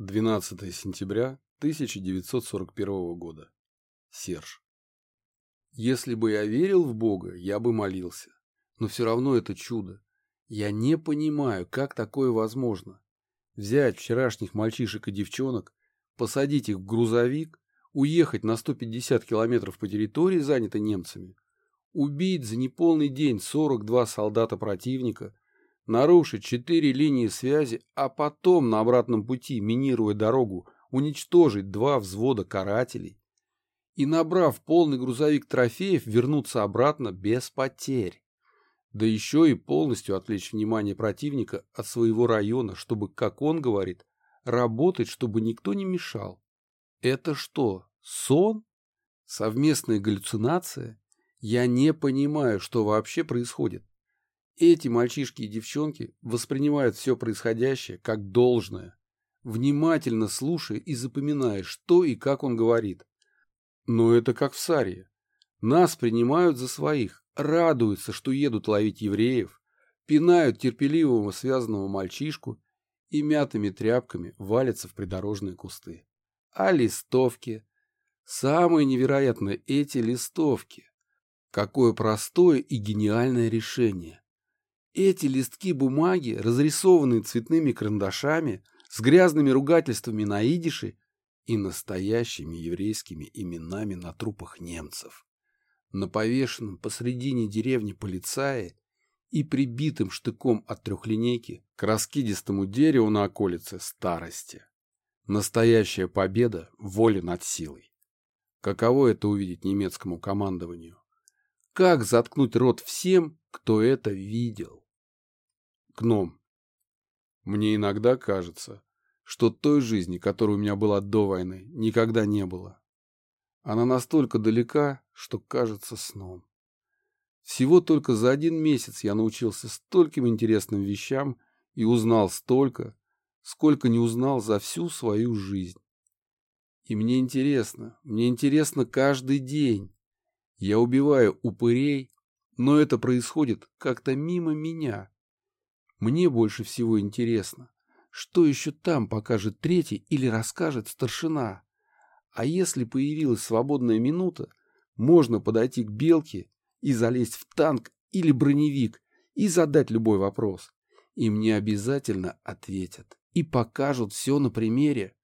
12 сентября 1941 года. Серж. Если бы я верил в Бога, я бы молился. Но все равно это чудо. Я не понимаю, как такое возможно. Взять вчерашних мальчишек и девчонок, посадить их в грузовик, уехать на 150 километров по территории, занятой немцами, убить за неполный день 42 солдата противника, нарушить четыре линии связи, а потом на обратном пути, минируя дорогу, уничтожить два взвода карателей и, набрав полный грузовик трофеев, вернуться обратно без потерь. Да еще и полностью отвлечь внимание противника от своего района, чтобы, как он говорит, работать, чтобы никто не мешал. Это что, сон? Совместная галлюцинация? Я не понимаю, что вообще происходит. Эти мальчишки и девчонки воспринимают все происходящее как должное, внимательно слушая и запоминая, что и как он говорит. Но это как в Сарии. Нас принимают за своих, радуются, что едут ловить евреев, пинают терпеливого связанного мальчишку и мятыми тряпками валятся в придорожные кусты. А листовки? Самое невероятное эти листовки. Какое простое и гениальное решение. Эти листки бумаги, разрисованные цветными карандашами, с грязными ругательствами на идише и настоящими еврейскими именами на трупах немцев. На повешенном посредине деревни полицае и прибитым штыком от трехлинейки к раскидистому дереву на околице старости. Настоящая победа воли над силой. Каково это увидеть немецкому командованию? Как заткнуть рот всем, кто это видел? Гном. Мне иногда кажется, что той жизни, которая у меня была до войны, никогда не было. Она настолько далека, что кажется сном. Всего только за один месяц я научился стольким интересным вещам и узнал столько, сколько не узнал за всю свою жизнь. И мне интересно, мне интересно каждый день. Я убиваю упырей, но это происходит как-то мимо меня. Мне больше всего интересно, что еще там покажет третий или расскажет старшина. А если появилась свободная минута, можно подойти к белке и залезть в танк или броневик и задать любой вопрос. И мне обязательно ответят и покажут все на примере.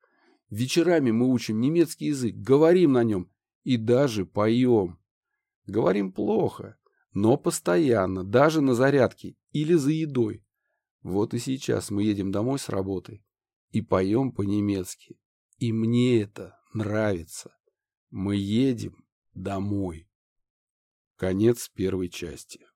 Вечерами мы учим немецкий язык, говорим на нем и даже поем. Говорим плохо, но постоянно, даже на зарядке или за едой. Вот и сейчас мы едем домой с работы и поем по-немецки. И мне это нравится. Мы едем домой. Конец первой части.